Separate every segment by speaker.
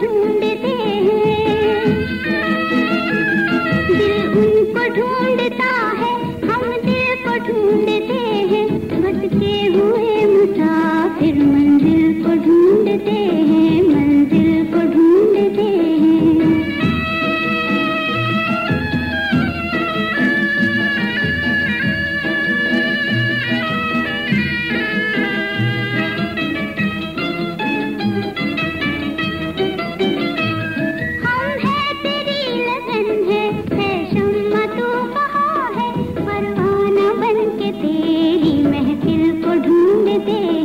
Speaker 1: ചുണ്ടി से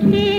Speaker 1: से